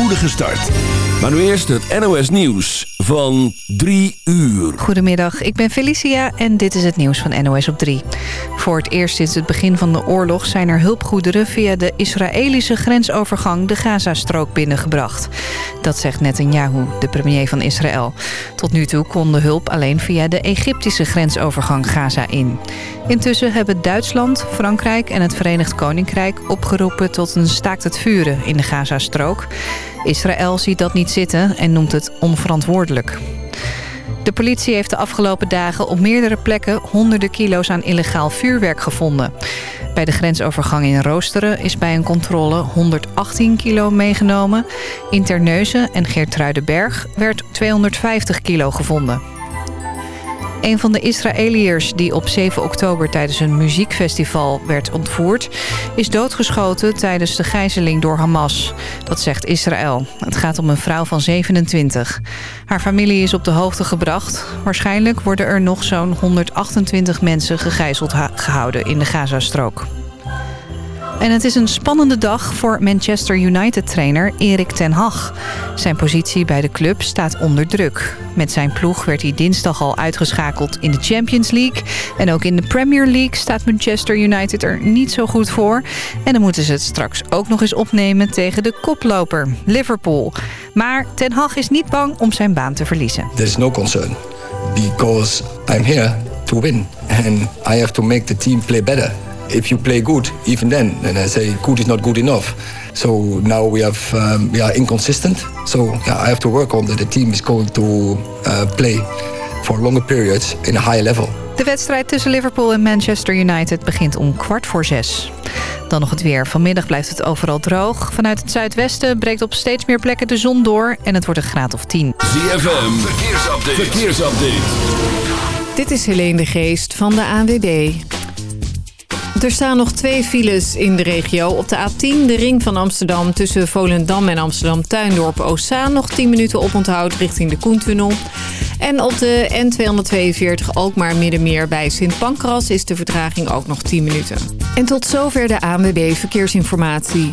spoedige start. Maar nu eerst het NOS Nieuws van 3 uur. Goedemiddag, ik ben Felicia en dit is het nieuws van NOS op 3. Voor het eerst sinds het begin van de oorlog zijn er hulpgoederen... via de Israëlische grensovergang de Gazastrook binnengebracht. Dat zegt Netanyahu, de premier van Israël. Tot nu toe kon de hulp alleen via de Egyptische grensovergang Gaza in. Intussen hebben Duitsland, Frankrijk en het Verenigd Koninkrijk... opgeroepen tot een staakt het vuren in de Gazastrook. Israël ziet dat niet zitten en noemt het onverantwoordelijk. De politie heeft de afgelopen dagen op meerdere plekken honderden kilo's aan illegaal vuurwerk gevonden. Bij de grensovergang in Roosteren is bij een controle 118 kilo meegenomen. In Terneuzen en Geertruidenberg werd 250 kilo gevonden. Een van de Israëliërs die op 7 oktober tijdens een muziekfestival werd ontvoerd... is doodgeschoten tijdens de gijzeling door Hamas. Dat zegt Israël. Het gaat om een vrouw van 27. Haar familie is op de hoogte gebracht. Waarschijnlijk worden er nog zo'n 128 mensen gegijzeld gehouden in de Gazastrook. En het is een spannende dag voor Manchester United-trainer Erik ten Hag. Zijn positie bij de club staat onder druk. Met zijn ploeg werd hij dinsdag al uitgeschakeld in de Champions League. En ook in de Premier League staat Manchester United er niet zo goed voor. En dan moeten ze het straks ook nog eens opnemen tegen de koploper, Liverpool. Maar ten Hag is niet bang om zijn baan te verliezen. There's no concern. Because I'm here to win. And I have to make the team play better if you play good, even then, then I say good is not good enough. So now we have um, we are inconsistent. So yeah, I have to work on that. The team is going to uh, play for longer periods in a higher level. De wedstrijd tussen Liverpool en Manchester United begint om kwart voor zes. Dan nog het weer. Vanmiddag blijft het overal droog. Vanuit het zuidwesten breekt op steeds meer plekken de zon door... en het wordt een graad of 10. ZFM, verkeersupdate. verkeersupdate. Dit is Helene de Geest van de ANWB. Er staan nog twee files in de regio. Op de A10, de ring van Amsterdam tussen Volendam en Amsterdam-Tuindorp Oostzaan. Nog 10 minuten oponthoud richting de Koentunnel. En op de N242 ook maar Middenmeer bij Sint Pancras is de vertraging ook nog 10 minuten. En tot zover de ANWB Verkeersinformatie.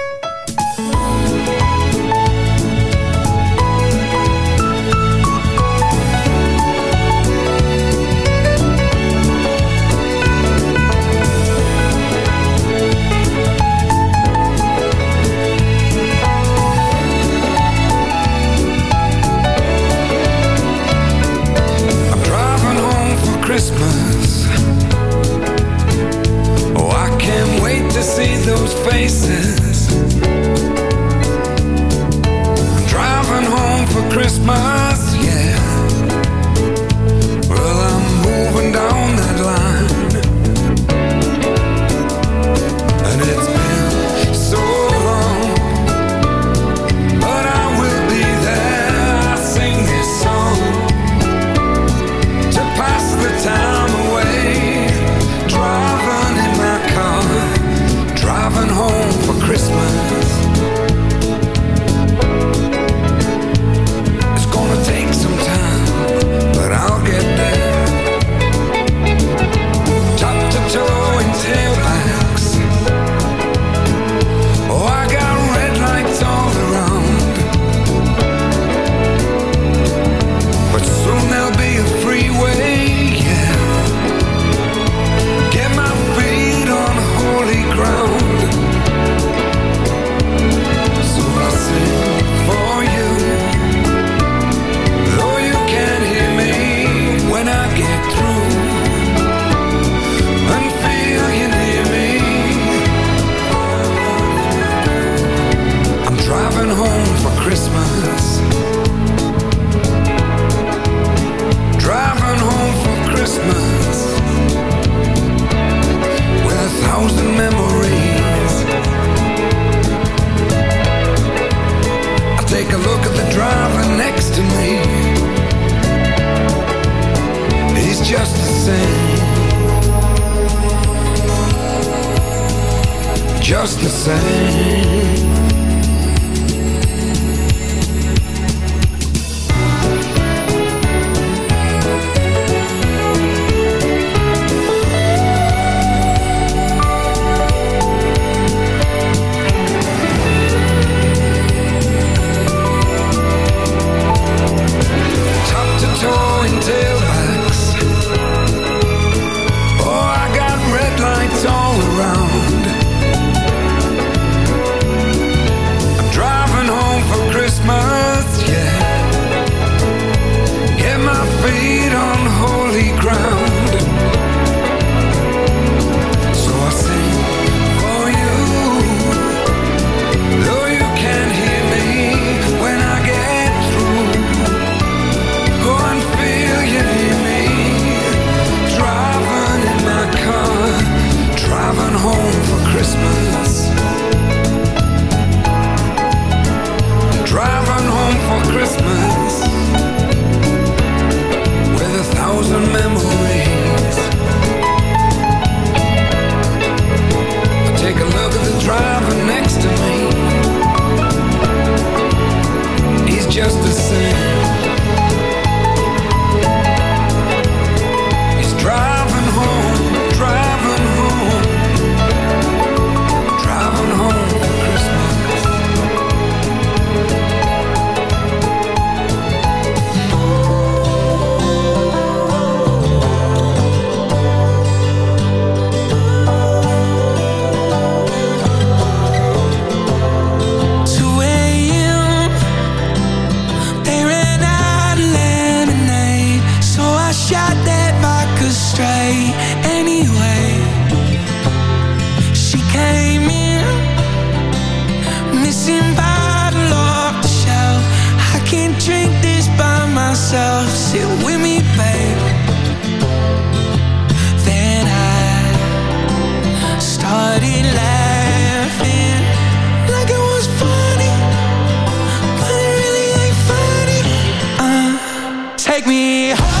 kissing bottle off the shelf. I can't drink this by myself. Sit with me, babe. Then I started laughing Like it was funny But it really ain't funny. Uh, Take me home.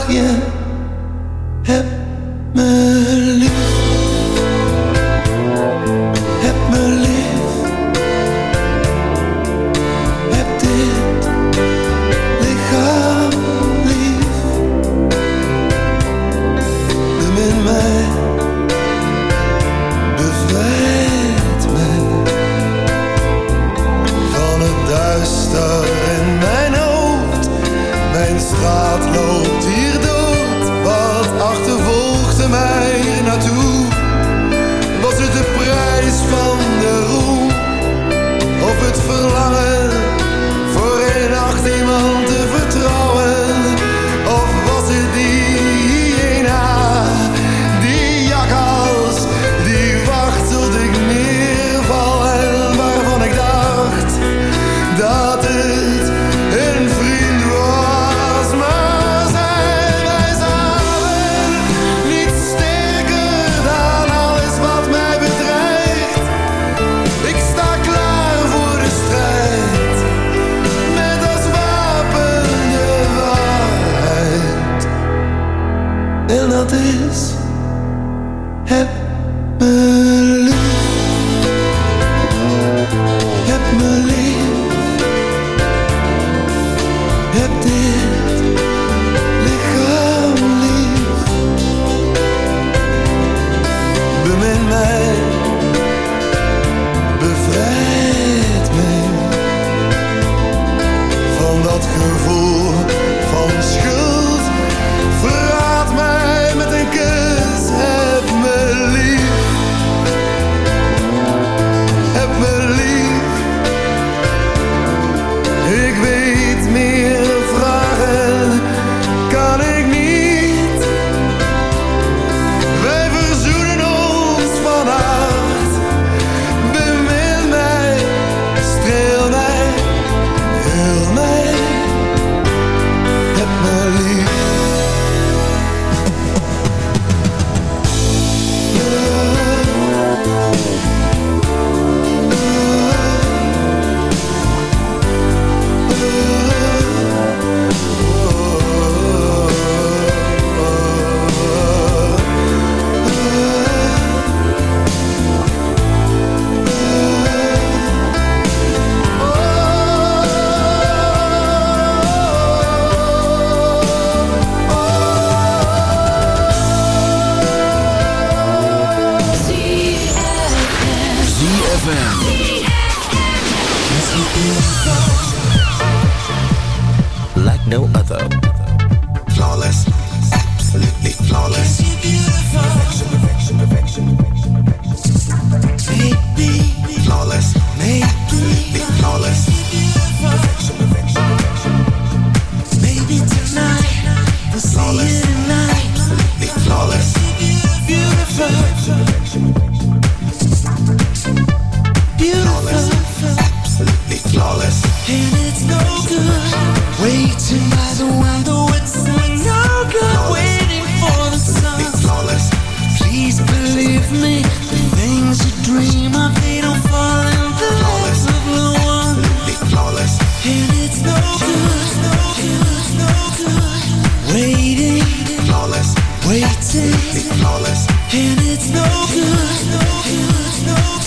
vraag heb me lief. waiting, flawless, and it's no good. No good, no good.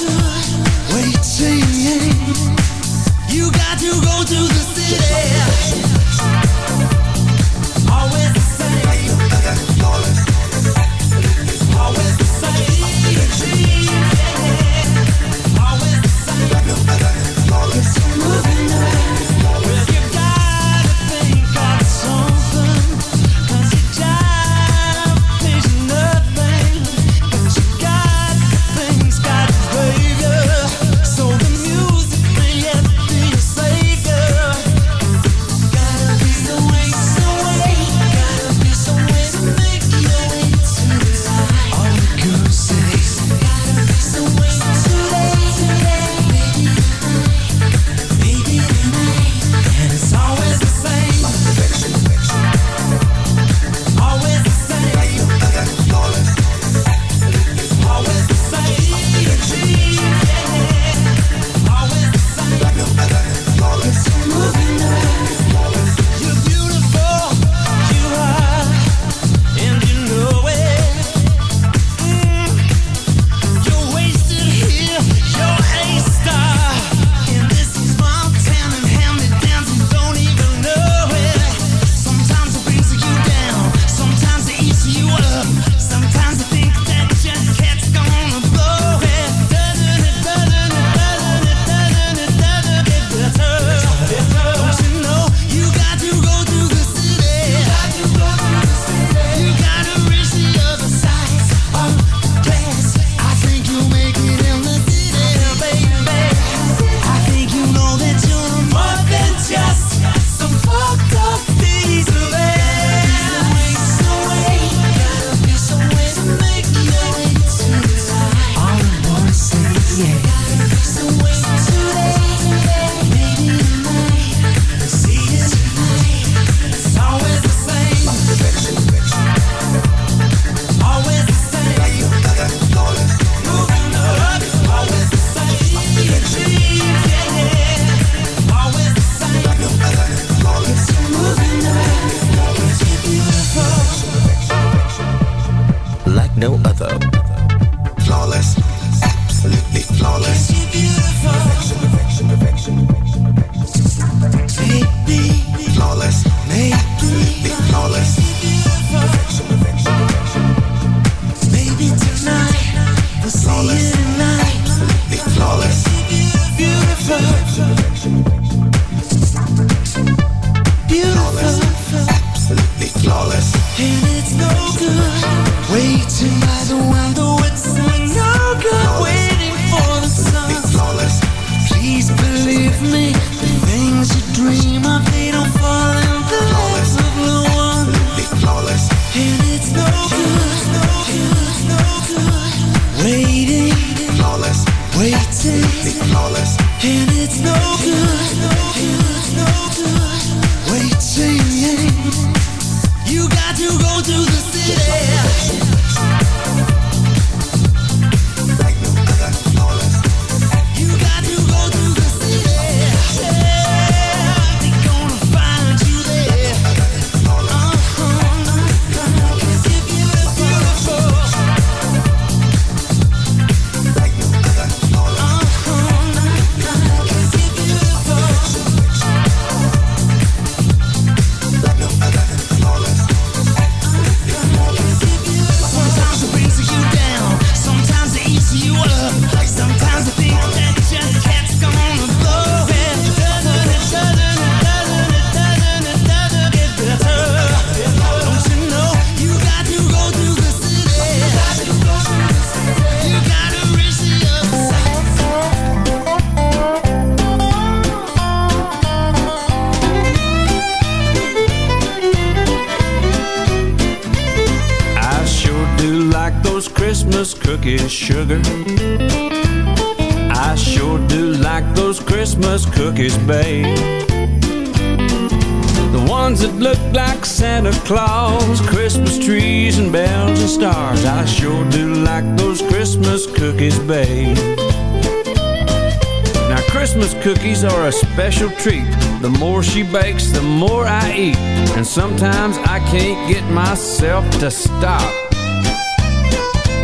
Are a special treat. The more she bakes, the more I eat. And sometimes I can't get myself to stop.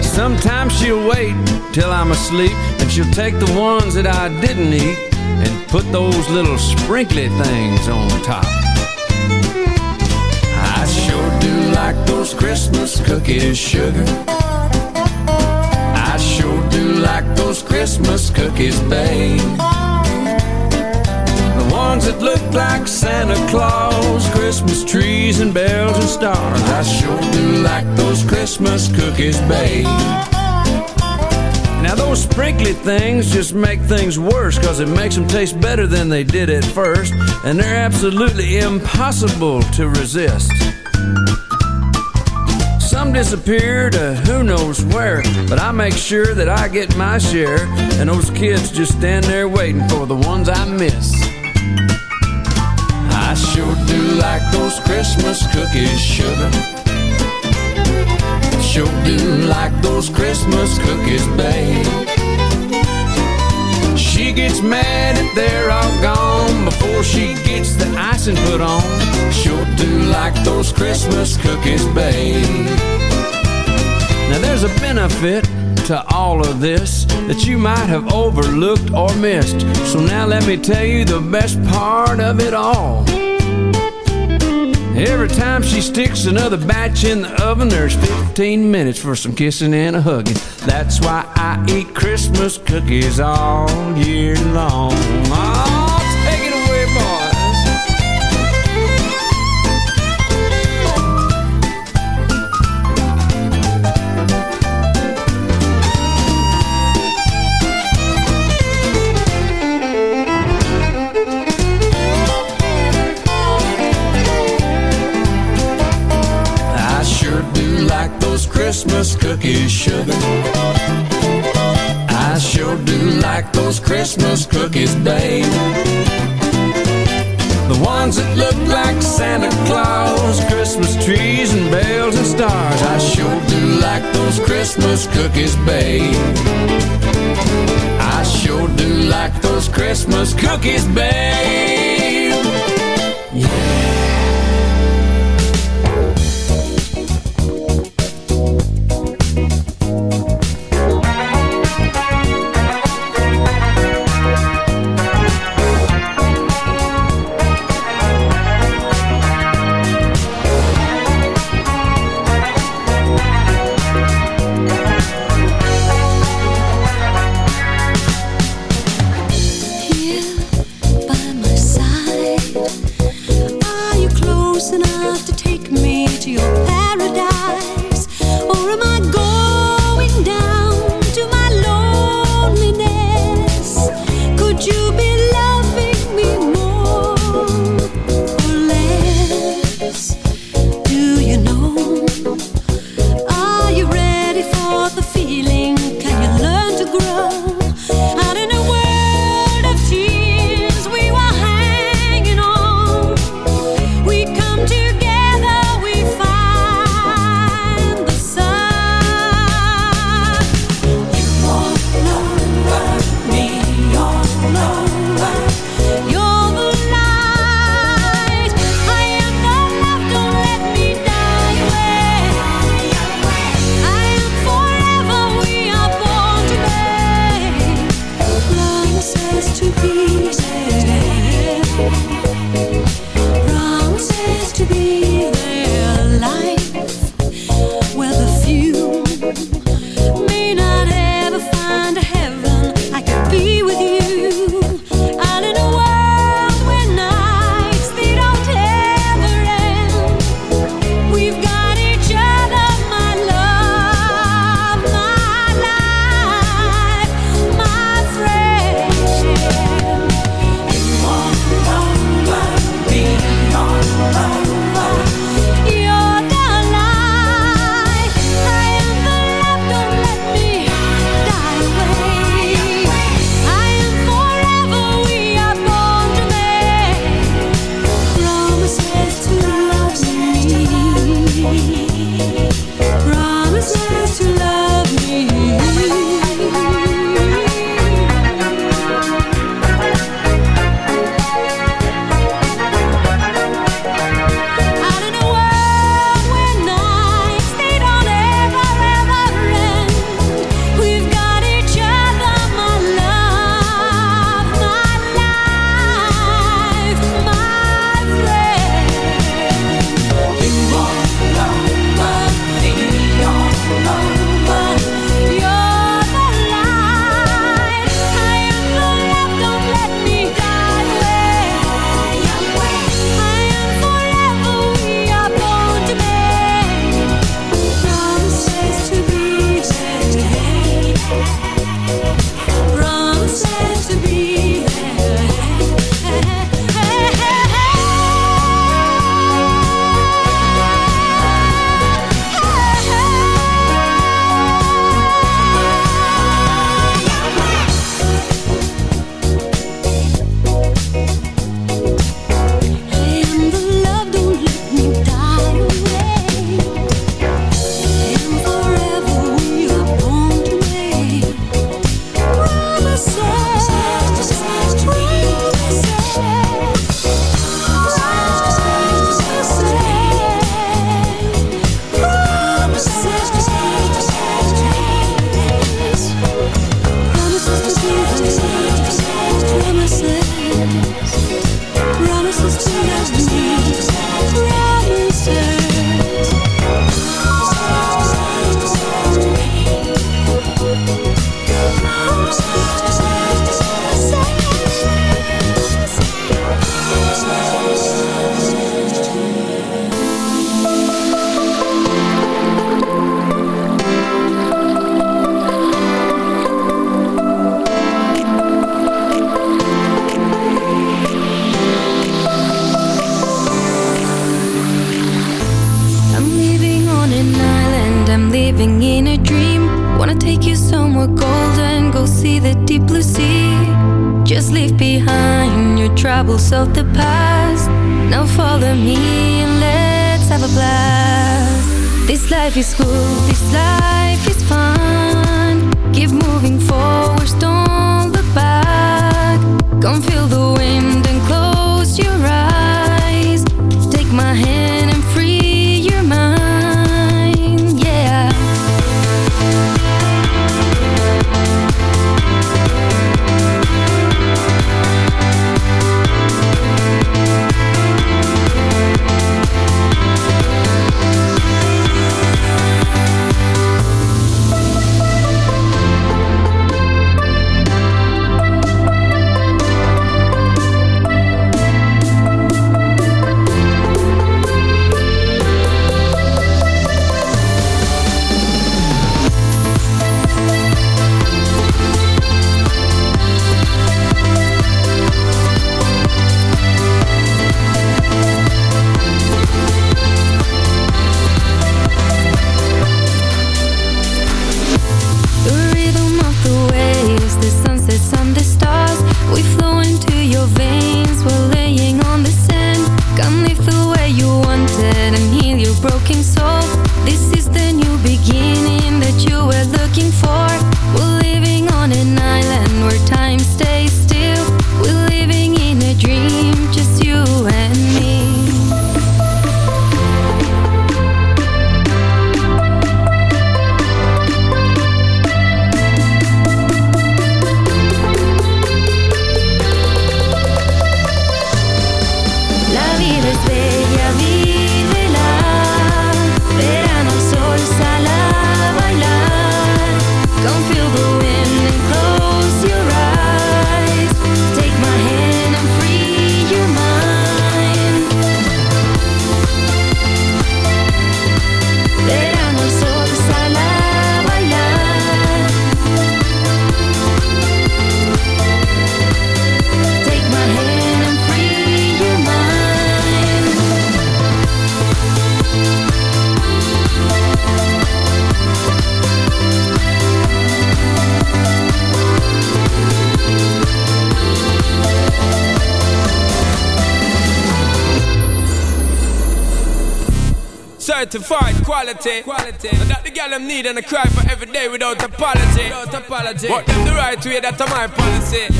Sometimes she'll wait till I'm asleep, and she'll take the ones that I didn't eat and put those little sprinkly things on top. I sure do like those Christmas cookies, sugar. I sure do like those Christmas cookies, babe. Ones that look like Santa Claus, Christmas trees and bells and stars. I sure do like those Christmas cookies, babe. Now those sprinkly things just make things worse Cause it makes them taste better than they did at first And they're absolutely impossible to resist Some disappear to who knows where But I make sure that I get my share And those kids just stand there waiting for the ones I miss sure do like those Christmas cookies, sugar Sure do like those Christmas cookies, babe. She gets mad if they're all gone before she gets the icing put on. Sure do like those Christmas cookies, babe. Now there's a benefit to all of this that you might have overlooked or missed. So now let me tell you the best part of it all. Every time she sticks another batch in the oven, there's 15 minutes for some kissing and a hugging. That's why I eat Christmas cookies all year long. Oh, Christmas cookies, sugar. I sure do like those Christmas cookies, babe. The ones that look like Santa Claus, Christmas trees and bells and stars. I sure do like those Christmas cookies, babe. I sure do like those Christmas cookies, babe. Here quality. quality. And that the girl them need and I cry for every day without apology. Without apology. But them the right way, that's my policy.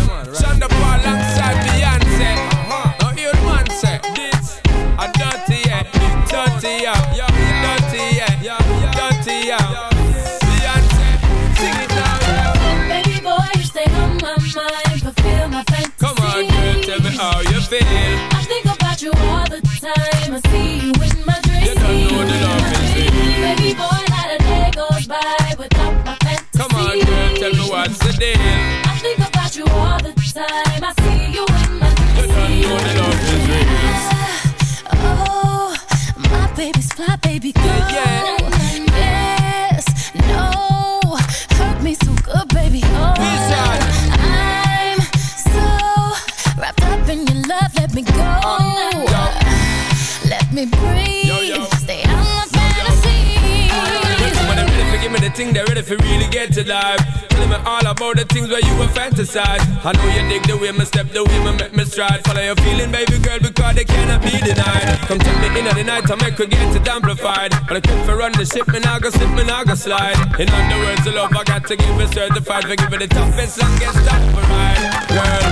I think about you all the time. I see you in my dreams. know the love is real. Oh, my baby's fly, baby girl. Yeah, Yes, no, hurt me so good, baby. Oh, I'm so wrapped up in your love. Let me go. Oh, Let me breathe. Yo, yo. Stay out my fantasy. When they ready for give me the thing, they ready for really get to life. Telling me all about the things where you were fantasize. I know you dig the way me step, the way me make me stride. Follow your feeling, baby girl, because they cannot be denied. Come take me in at the night, I make her get it amplified. But I keep for run the ship, me nah go slip, me nah go slide. In other words, the love I got to give it certified for giving the toughest, longest time for ride. Girl,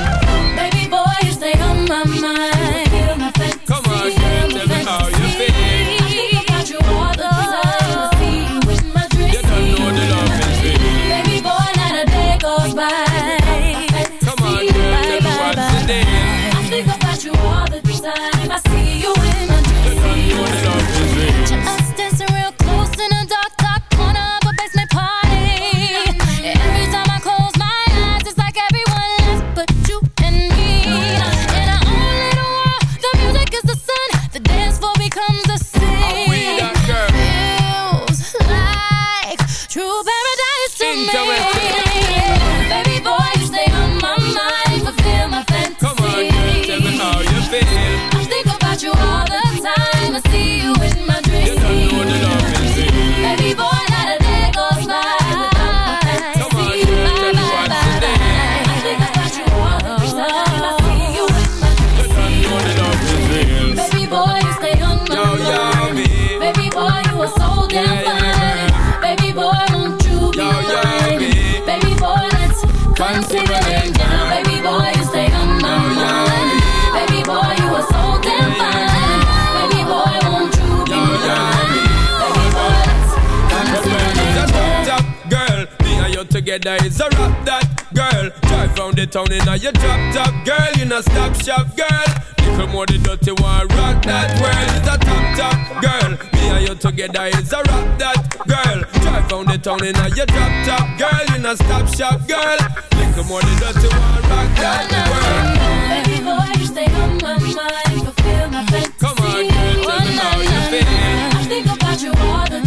Baby boy, you stay on my mind. My. Come on, girl, tell me how you feel. Together is a rap that girl. Drive round the town in a your drop top girl. You know stop shop girl. Little more the dirty one rock that world is a top top girl. Me and you together is a rap that girl. Drive round the town in a your drop top girl. You know stop shop girl. Little more the dirty one rock that world. Baby boy, you stay on my mind, fulfill my fantasy. Come on, girl, tell me how you oh, feel. I think about you all the time.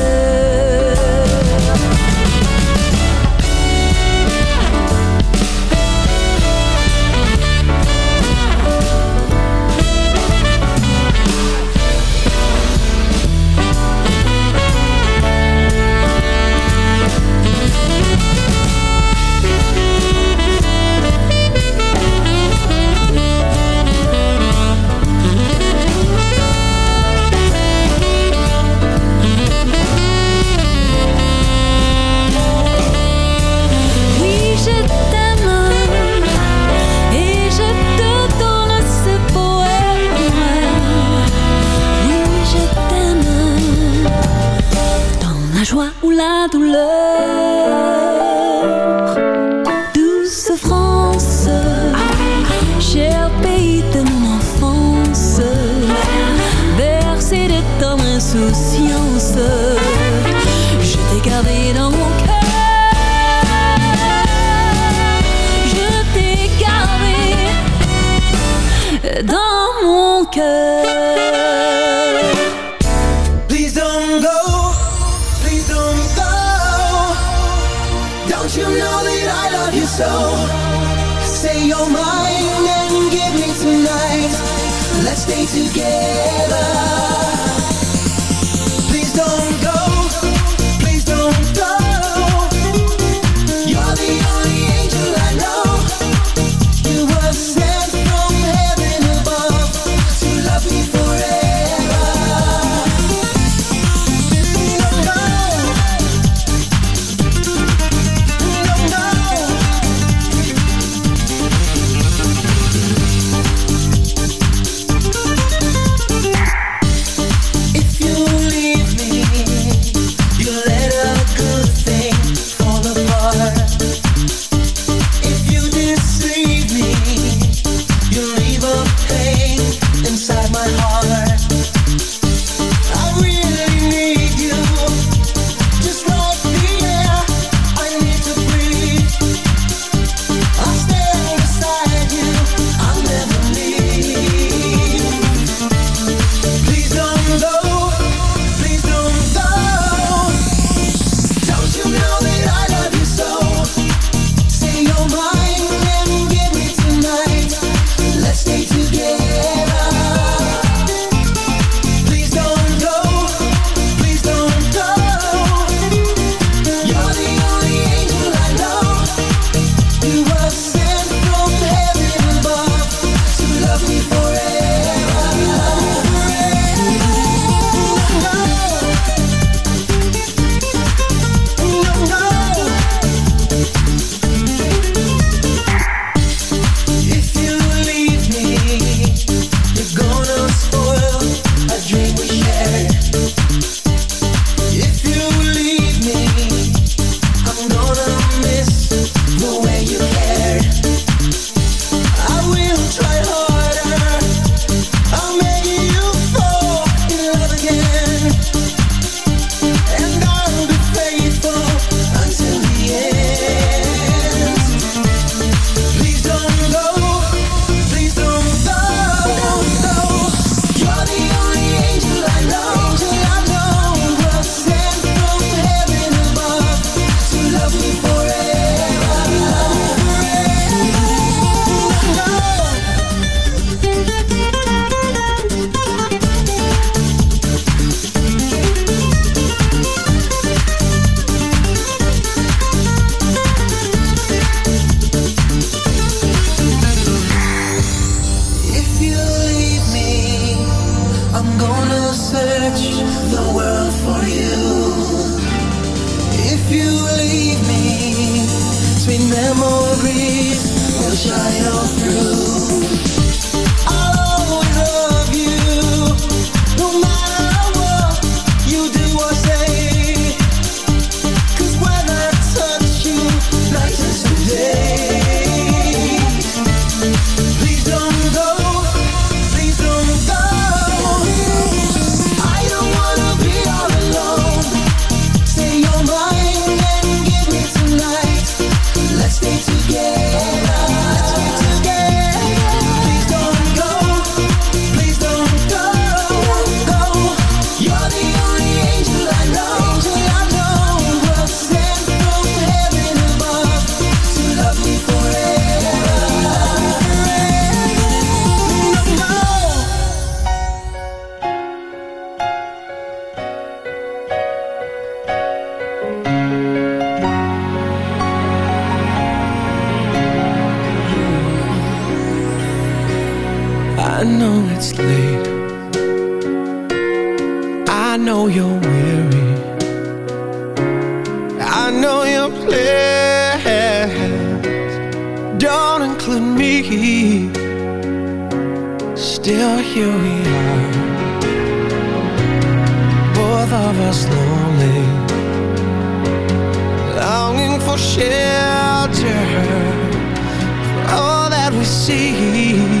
together. I know it's late. I know you're weary. I know your plans Don't include me. Still here we are. Both of us lonely Longing for shelter For all that we see.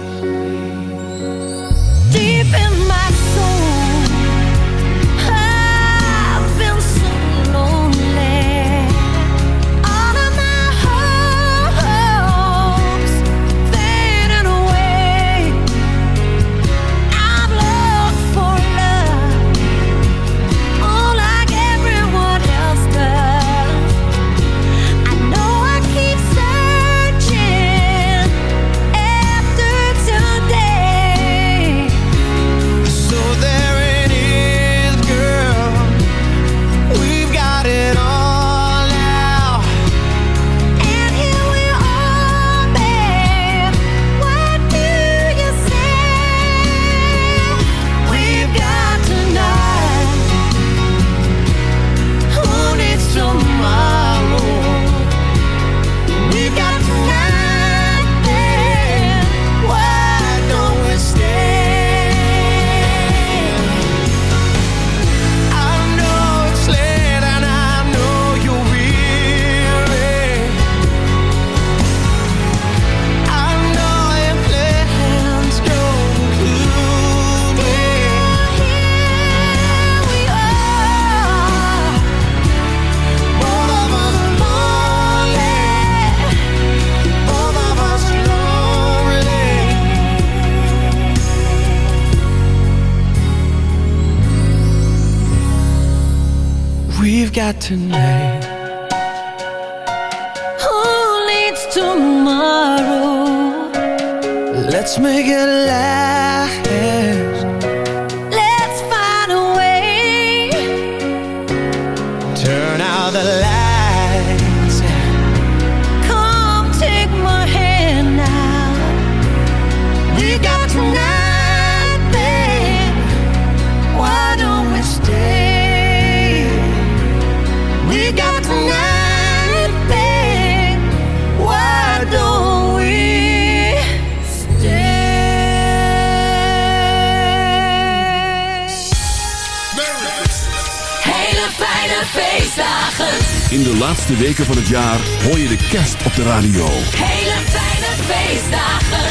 radio. Hele fijne feestdagen.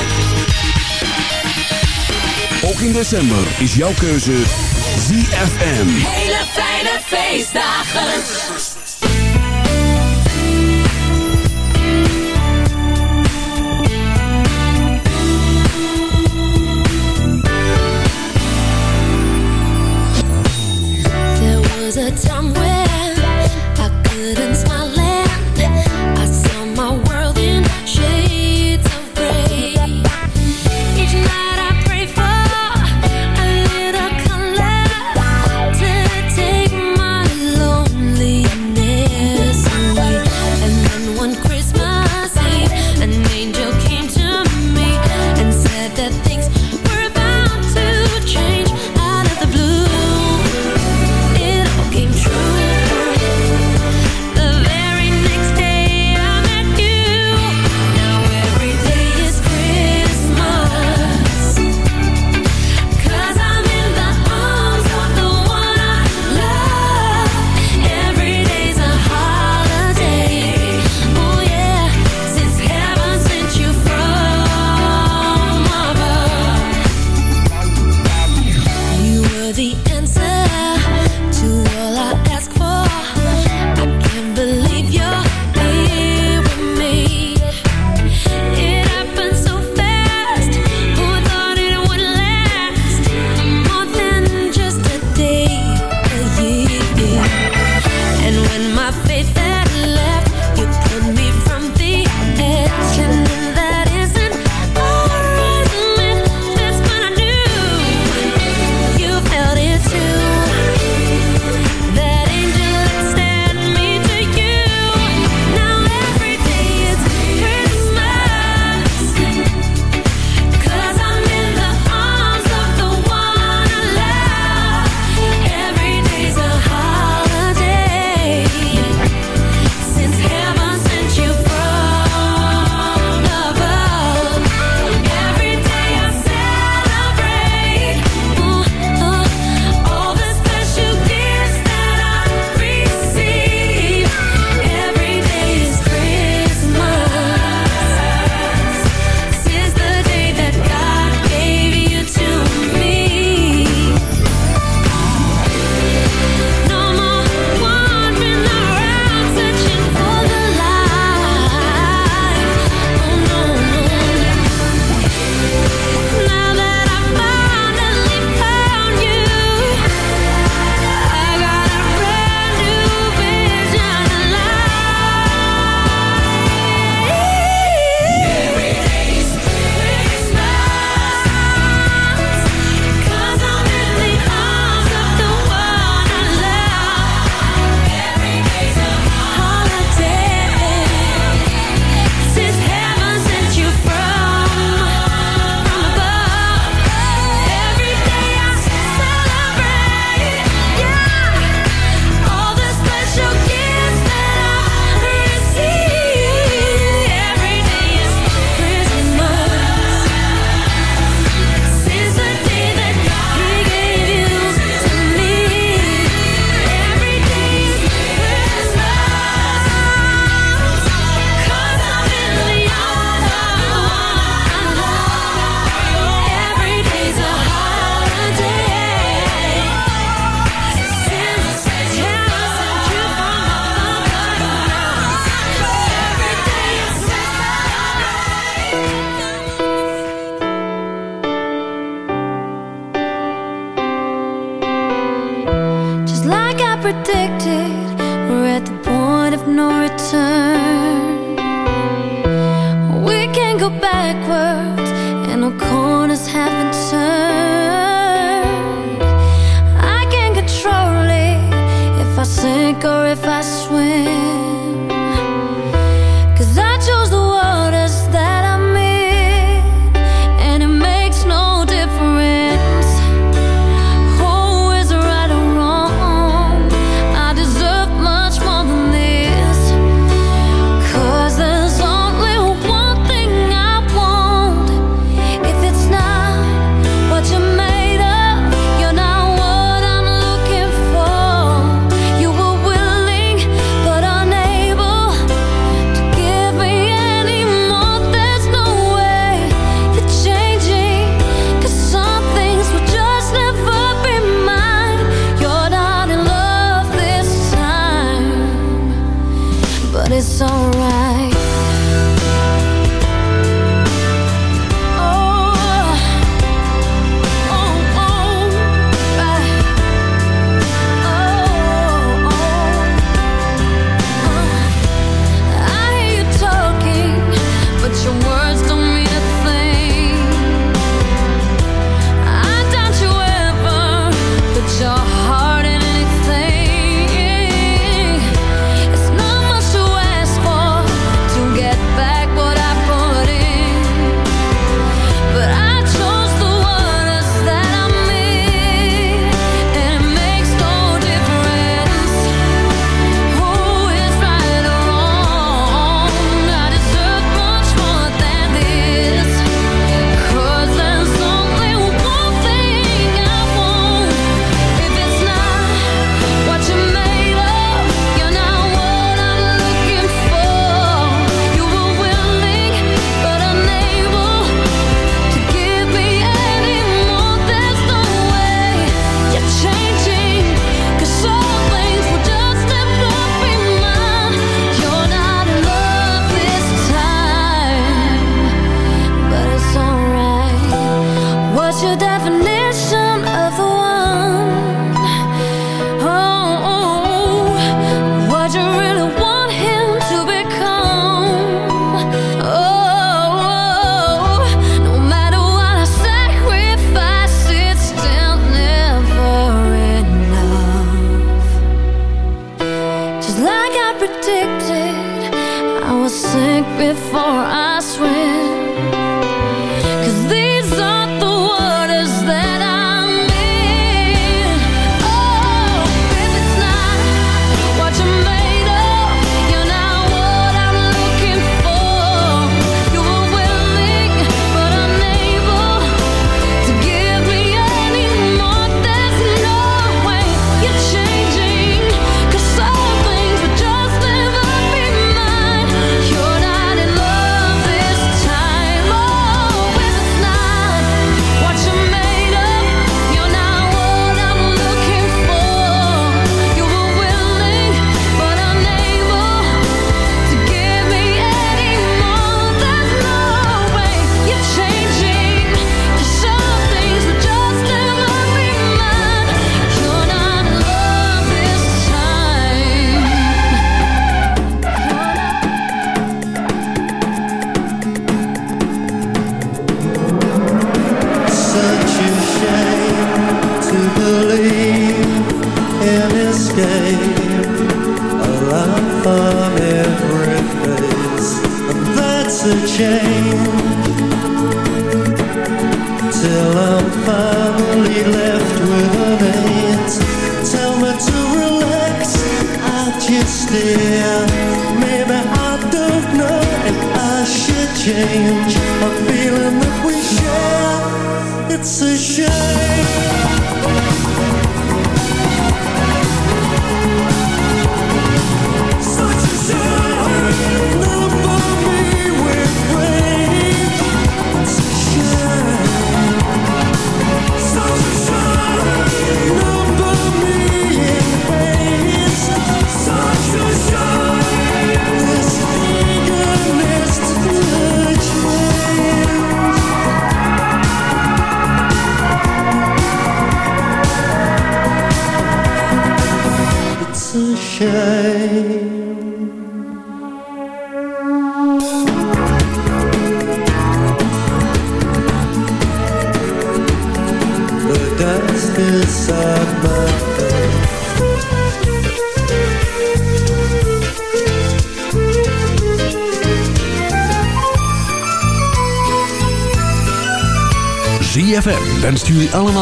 Ook in december is jouw keuze VFM. Hele fijne feestdagen.